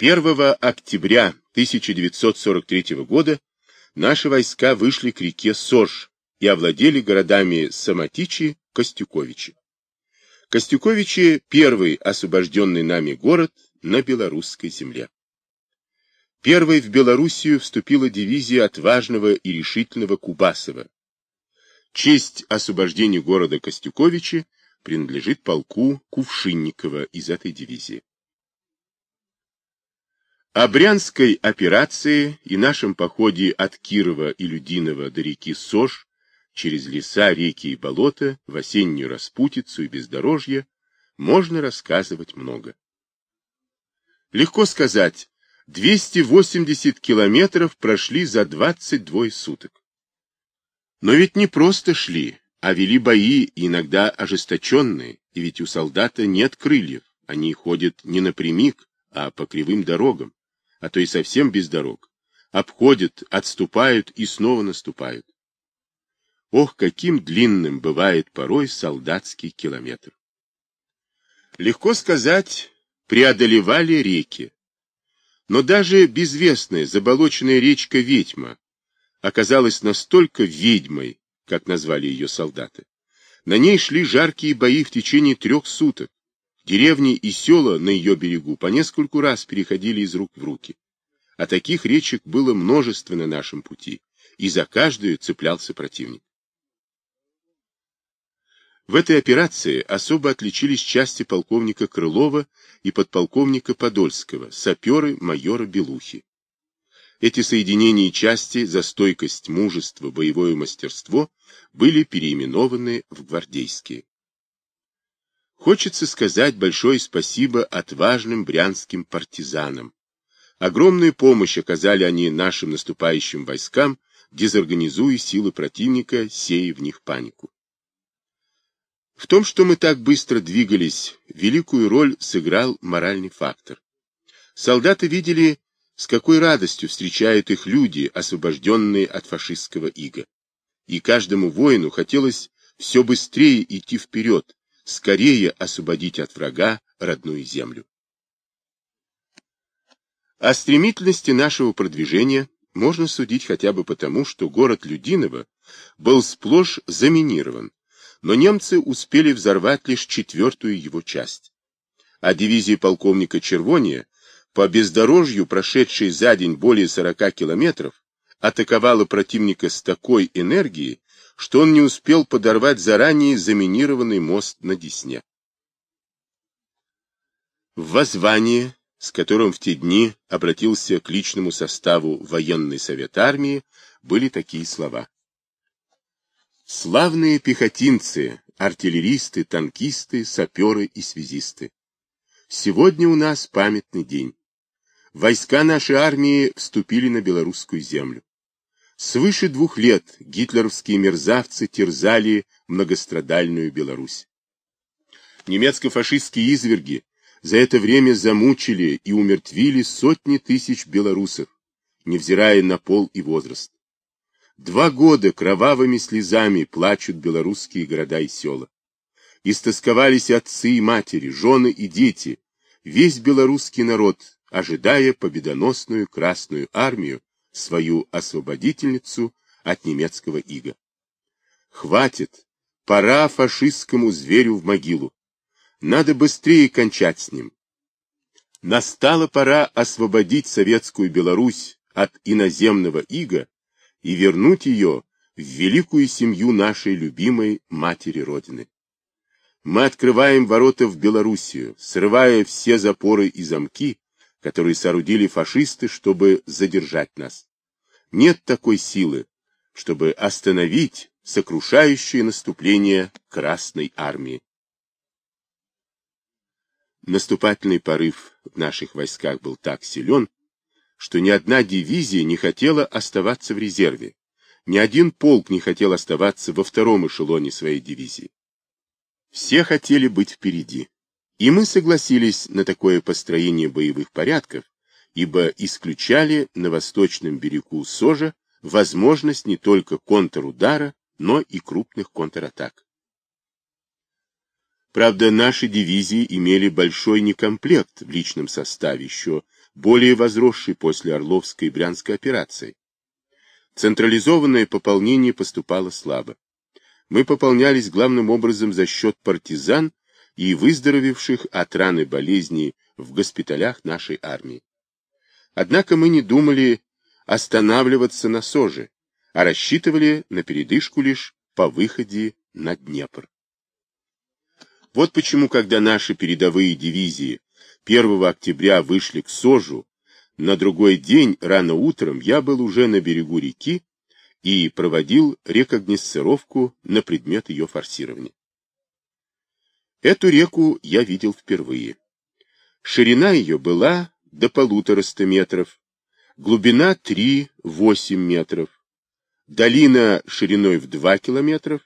1 октября 1943 года наши войска вышли к реке Сож и овладели городами Самотичи, Костюковичи. Костюковичи – первый освобожденный нами город на белорусской земле. Первой в Белоруссию вступила дивизия отважного и решительного Кубасова. Честь освобождения города Костюковичи принадлежит полку Кувшинникова из этой дивизии. О Брянской операции и нашем походе от Кирова и Людинова до реки Сож через леса, реки и болота, в осеннюю распутицу и бездорожье можно рассказывать много. Легко сказать, 280 километров прошли за 22 суток. Но ведь не просто шли, а вели бои, иногда ожесточенные, и ведь у солдата нет крыльев, они ходят не напрямик, а по кривым дорогам, а то и совсем без дорог, обходят, отступают и снова наступают. Ох, каким длинным бывает порой солдатский километр. Легко сказать, преодолевали реки. Но даже безвестная заболоченная речка Ведьма оказалась настолько ведьмой, как назвали ее солдаты. На ней шли жаркие бои в течение трех суток. Деревни и села на ее берегу по нескольку раз переходили из рук в руки. А таких речек было множество на нашем пути, и за каждую цеплялся противник. В этой операции особо отличились части полковника Крылова и подполковника Подольского, саперы майора Белухи. Эти соединения и части за стойкость, мужество, боевое мастерство были переименованы в гвардейские. Хочется сказать большое спасибо отважным брянским партизанам. Огромную помощь оказали они нашим наступающим войскам, дезорганизуя силы противника, сея в них панику. В том, что мы так быстро двигались, великую роль сыграл моральный фактор. Солдаты видели, с какой радостью встречают их люди, освобожденные от фашистского ига. И каждому воину хотелось все быстрее идти вперед, скорее освободить от врага родную землю. О стремительности нашего продвижения можно судить хотя бы потому, что город Людиново был сплошь заминирован, но немцы успели взорвать лишь четвертую его часть. А дивизия полковника Червония, по бездорожью, прошедшей за день более 40 километров, атаковала противника с такой энергией, что он не успел подорвать заранее заминированный мост на Десне. В воззвании, с которым в те дни обратился к личному составу военный совет армии, были такие слова. Славные пехотинцы, артиллеристы, танкисты, саперы и связисты. Сегодня у нас памятный день. Войска нашей армии вступили на белорусскую землю. Свыше двух лет гитлеровские мерзавцы терзали многострадальную Беларусь. Немецко-фашистские изверги за это время замучили и умертвили сотни тысяч белорусов, невзирая на пол и возраст. Два года кровавыми слезами плачут белорусские города и села. Истосковались отцы и матери, жены и дети, весь белорусский народ, ожидая победоносную Красную Армию, свою освободительницу от немецкого ига. Хватит, пора фашистскому зверю в могилу. Надо быстрее кончать с ним. Настала пора освободить советскую Беларусь от иноземного ига и вернуть ее в великую семью нашей любимой матери Родины. Мы открываем ворота в Белоруссию, срывая все запоры и замки, которые соорудили фашисты, чтобы задержать нас. Нет такой силы, чтобы остановить сокрушающее наступление Красной Армии. Наступательный порыв в наших войсках был так силен, что ни одна дивизия не хотела оставаться в резерве, ни один полк не хотел оставаться во втором эшелоне своей дивизии. Все хотели быть впереди. И мы согласились на такое построение боевых порядков, ибо исключали на восточном берегу Сожа возможность не только контрудара, но и крупных контратак. Правда, наши дивизии имели большой некомплект в личном составе, еще более возросший после Орловской и Брянской операции. Централизованное пополнение поступало слабо. Мы пополнялись главным образом за счет партизан и выздоровевших от раны болезни в госпиталях нашей армии. Однако мы не думали останавливаться на Соже, а рассчитывали на передышку лишь по выходе на Днепр. Вот почему, когда наши передовые дивизии 1 октября вышли к Сожу, на другой день рано утром я был уже на берегу реки и проводил рекогносцировку на предмет ее форсирования. Эту реку я видел впервые. Ширина ее была до полутораста метров, глубина 3-8 метров, долина шириной в 2 километров,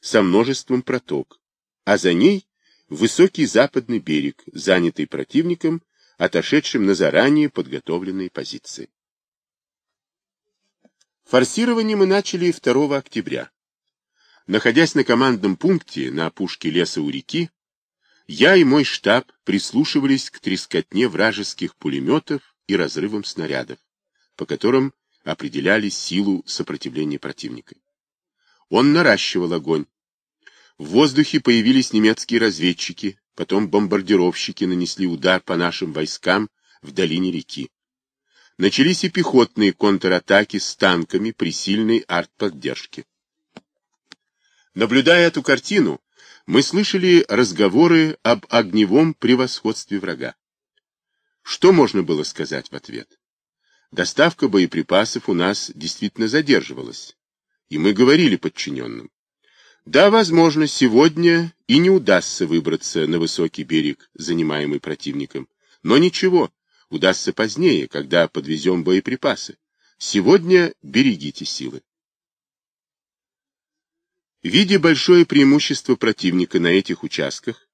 со множеством проток, а за ней высокий западный берег, занятый противником, отошедшим на заранее подготовленные позиции. Форсирование мы начали 2 октября. Находясь на командном пункте на опушке леса у реки, я и мой штаб прислушивались к трескотне вражеских пулеметов и разрывам снарядов, по которым определяли силу сопротивления противника. Он наращивал огонь. В воздухе появились немецкие разведчики, потом бомбардировщики нанесли удар по нашим войскам в долине реки. Начались и пехотные контратаки с танками при сильной артподдержке. Наблюдая эту картину, мы слышали разговоры об огневом превосходстве врага. Что можно было сказать в ответ? Доставка боеприпасов у нас действительно задерживалась, и мы говорили подчиненным. Да, возможно, сегодня и не удастся выбраться на высокий берег, занимаемый противником, но ничего, удастся позднее, когда подвезем боеприпасы. Сегодня берегите силы. Видя большое преимущество противника на этих участках,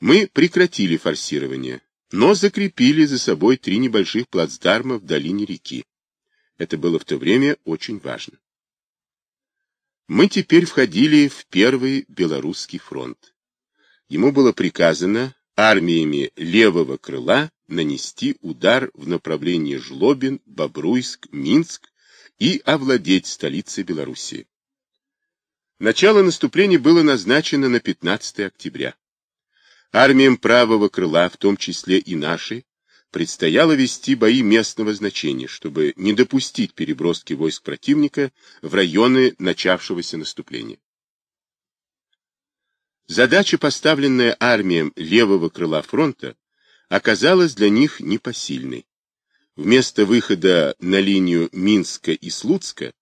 мы прекратили форсирование, но закрепили за собой три небольших плацдарма в долине реки. Это было в то время очень важно. Мы теперь входили в Первый Белорусский фронт. Ему было приказано армиями левого крыла нанести удар в направлении Жлобин, Бобруйск, Минск и овладеть столицей Белоруссии. Начало наступления было назначено на 15 октября. Армиям правого крыла, в том числе и нашей, предстояло вести бои местного значения, чтобы не допустить переброски войск противника в районы начавшегося наступления. Задача, поставленная армиям левого крыла фронта, оказалась для них непосильной. Вместо выхода на линию Минска и Слуцка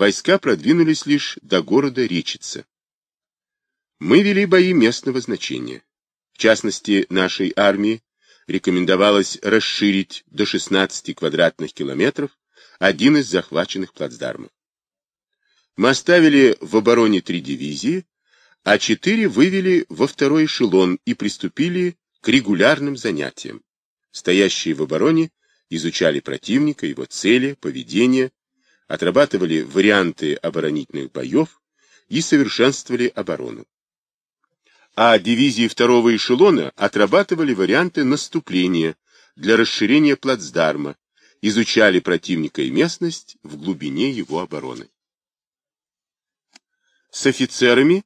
войска продвинулись лишь до города Речица. Мы вели бои местного значения. В частности, нашей армии рекомендовалось расширить до 16 квадратных километров один из захваченных плацдармов. Мы оставили в обороне три дивизии, а четыре вывели во второй эшелон и приступили к регулярным занятиям. Стоящие в обороне изучали противника, его цели, поведение, отрабатывали варианты оборонительных боев и совершенствовали оборону а дивизии второго эшелона отрабатывали варианты наступления для расширения плацдарма, изучали противника и местность в глубине его обороны. С офицерами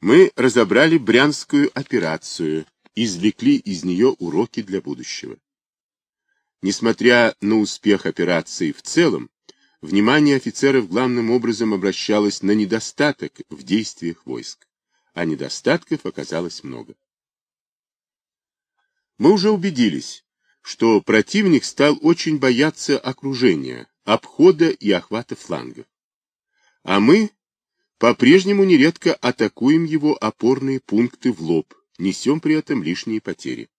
мы разобрали Брянскую операцию, извлекли из нее уроки для будущего. Несмотря на успех операции в целом, внимание офицеров главным образом обращалось на недостаток в действиях войск а недостатков оказалось много. Мы уже убедились, что противник стал очень бояться окружения, обхода и охвата флангов. А мы по-прежнему нередко атакуем его опорные пункты в лоб, несем при этом лишние потери.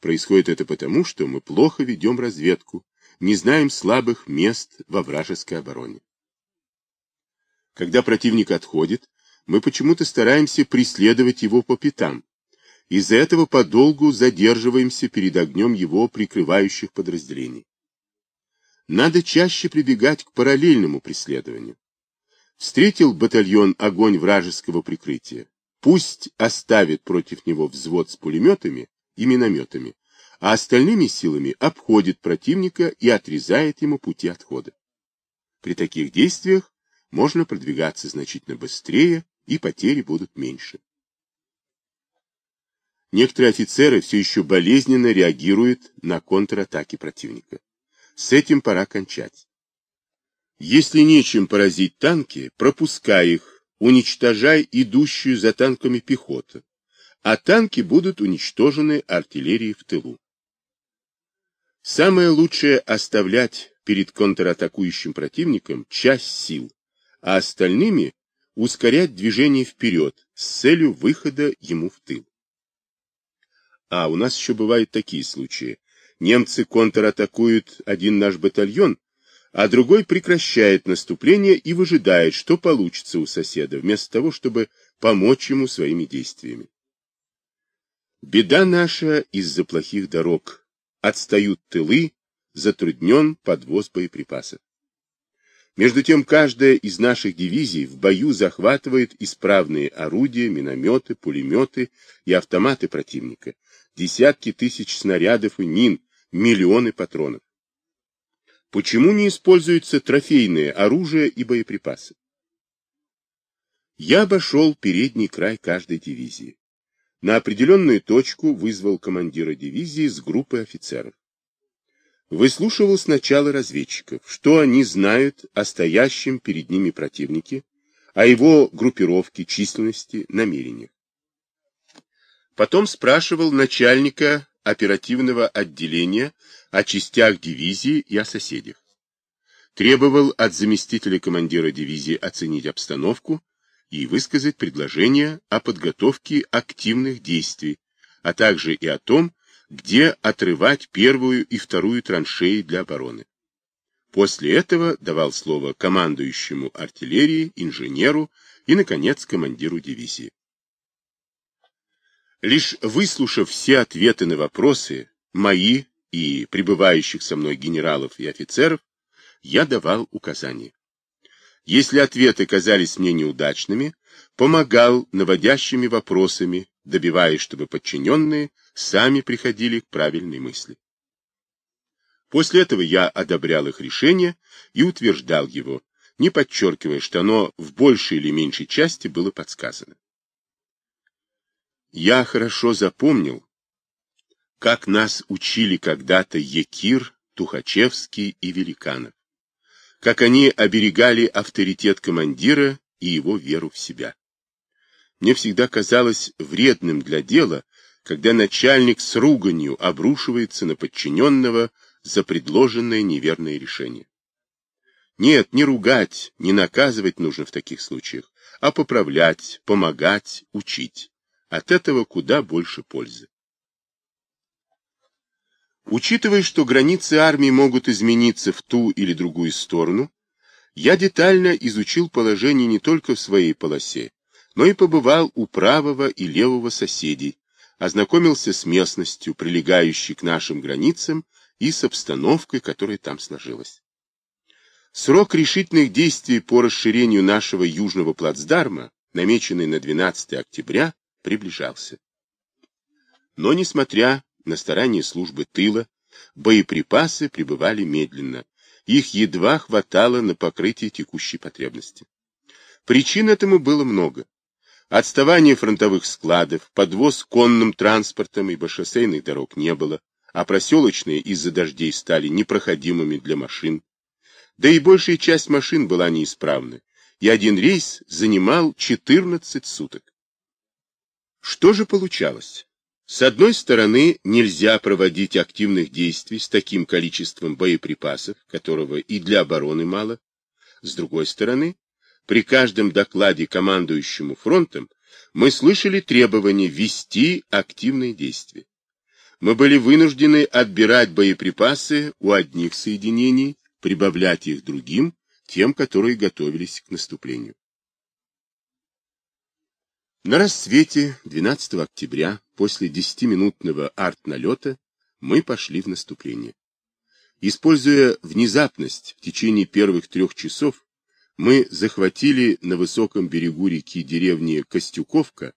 Происходит это потому, что мы плохо ведем разведку, не знаем слабых мест во вражеской обороне. Когда противник отходит, мы почему-то стараемся преследовать его по пятам. Из-за этого подолгу задерживаемся перед огнем его прикрывающих подразделений. Надо чаще прибегать к параллельному преследованию. Встретил батальон огонь вражеского прикрытия. пусть оставит против него взвод с пулеметами и минометами, а остальными силами обходит противника и отрезает ему пути отхода. При таких действиях можно продвигаться значительно быстрее, и потери будут меньше. Некоторые офицеры все еще болезненно реагируют на контратаки противника. С этим пора кончать. Если нечем поразить танки, пропускай их, уничтожай идущую за танками пехоту, а танки будут уничтожены артиллерией в тылу. Самое лучшее оставлять перед контратакующим противником часть сил, а остальными ускорять движение вперед с целью выхода ему в тыл. А у нас еще бывают такие случаи. Немцы контратакуют один наш батальон, а другой прекращает наступление и выжидает, что получится у соседа, вместо того, чтобы помочь ему своими действиями. Беда наша из-за плохих дорог. Отстают тылы, затруднен подвоз боеприпасов. Между тем, каждая из наших дивизий в бою захватывает исправные орудия, минометы, пулеметы и автоматы противника, десятки тысяч снарядов и мин, миллионы патронов. Почему не используются трофейные оружие и боеприпасы? Я обошел передний край каждой дивизии. На определенную точку вызвал командира дивизии с группой офицеров. Выслушивал сначала разведчиков, что они знают о стоящем перед ними противнике, о его группировке, численности, намерениях. Потом спрашивал начальника оперативного отделения о частях дивизии и о соседях. Требовал от заместителя командира дивизии оценить обстановку и высказать предложение о подготовке активных действий, а также и о том, где отрывать первую и вторую траншеи для обороны. После этого давал слово командующему артиллерии, инженеру и, наконец, командиру дивизии. Лишь выслушав все ответы на вопросы, мои и прибывающих со мной генералов и офицеров, я давал указания. Если ответы казались мне неудачными, помогал наводящими вопросами, добиваясь, чтобы подчиненные сами приходили к правильной мысли. После этого я одобрял их решение и утверждал его, не подчеркивая, что оно в большей или меньшей части было подсказано. Я хорошо запомнил, как нас учили когда-то Якир, Тухачевский и Великанов, как они оберегали авторитет командира и его веру в себя. Мне всегда казалось вредным для дела, когда начальник с руганью обрушивается на подчиненного за предложенное неверное решение. Нет, не ругать, не наказывать нужно в таких случаях, а поправлять, помогать, учить. От этого куда больше пользы. Учитывая, что границы армии могут измениться в ту или другую сторону, я детально изучил положение не только в своей полосе, но и побывал у правого и левого соседей, ознакомился с местностью, прилегающей к нашим границам, и с обстановкой, которая там сложилась. Срок решительных действий по расширению нашего южного плацдарма, намеченный на 12 октября, приближался. Но, несмотря на старания службы тыла, боеприпасы прибывали медленно, их едва хватало на покрытие текущей потребности. Причин этому было много. Отставание фронтовых складов, подвоз конным транспортом, ибо шоссейных дорог не было, а проселочные из-за дождей стали непроходимыми для машин. Да и большая часть машин была неисправна, и один рейс занимал 14 суток. Что же получалось? С одной стороны, нельзя проводить активных действий с таким количеством боеприпасов, которого и для обороны мало. С другой стороны, при каждом докладе командующему фронтом мы слышали требование вести активные действия. Мы были вынуждены отбирать боеприпасы у одних соединений, прибавлять их другим, тем, которые готовились к наступлению. На рассвете 12 октября, после 10-минутного арт-налета, мы пошли в наступление. Используя внезапность в течение первых трех часов, мы захватили на высоком берегу реки деревни Костюковка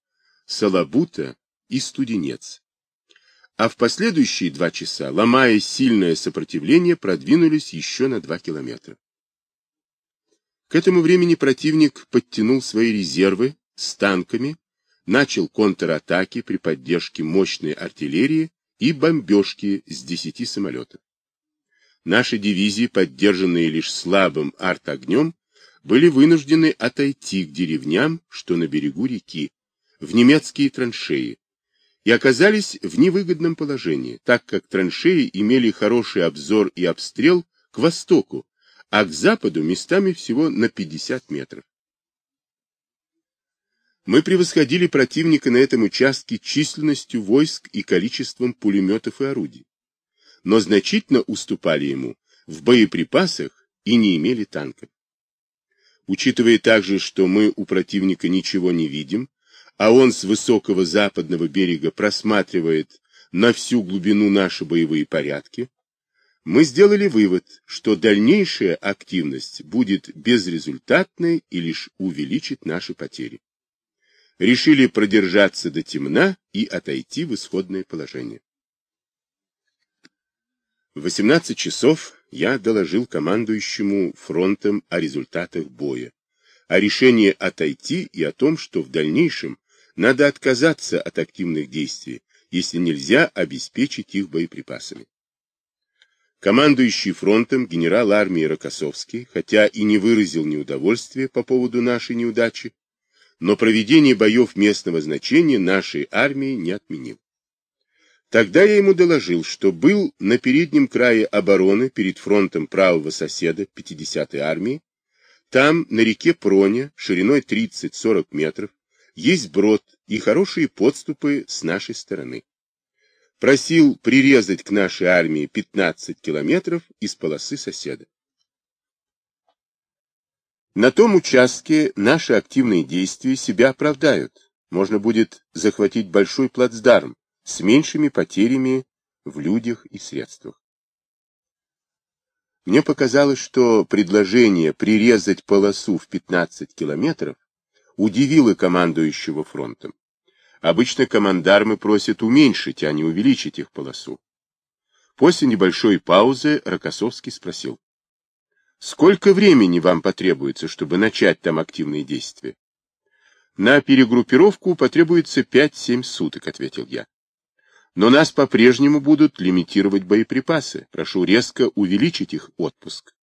Салабута и Студенец. А в последующие два часа, ломая сильное сопротивление, продвинулись еще на два километра. К этому времени противник подтянул свои резервы с танками, начал контратаки при поддержке мощной артиллерии и бомбежки с десяти самолетов. Наши дивизии, поддержанные лишь слабым артогнем, были вынуждены отойти к деревням, что на берегу реки, в немецкие траншеи, и оказались в невыгодном положении, так как траншеи имели хороший обзор и обстрел к востоку, а к западу местами всего на 50 метров. Мы превосходили противника на этом участке численностью войск и количеством пулеметов и орудий но значительно уступали ему в боеприпасах и не имели танков. Учитывая также, что мы у противника ничего не видим, а он с высокого западного берега просматривает на всю глубину наши боевые порядки, мы сделали вывод, что дальнейшая активность будет безрезультатной и лишь увеличит наши потери. Решили продержаться до темна и отойти в исходное положение. В 18 часов я доложил командующему фронтом о результатах боя, о решении отойти и о том, что в дальнейшем надо отказаться от активных действий, если нельзя обеспечить их боеприпасами. Командующий фронтом генерал армии Рокоссовский, хотя и не выразил неудовольствия по поводу нашей неудачи, но проведение боев местного значения нашей армии не отменил. Тогда я ему доложил, что был на переднем крае обороны перед фронтом правого соседа 50-й армии. Там, на реке Проня, шириной 30-40 метров, есть брод и хорошие подступы с нашей стороны. Просил прирезать к нашей армии 15 километров из полосы соседа. На том участке наши активные действия себя оправдают. Можно будет захватить большой плацдарм, с меньшими потерями в людях и средствах. Мне показалось, что предложение прирезать полосу в 15 километров удивило командующего фронтом. Обычно командармы просят уменьшить, а не увеличить их полосу. После небольшой паузы Рокоссовский спросил. Сколько времени вам потребуется, чтобы начать там активные действия? На перегруппировку потребуется 5-7 суток, ответил я. Но нас по-прежнему будут лимитировать боеприпасы. Прошу резко увеличить их отпуск.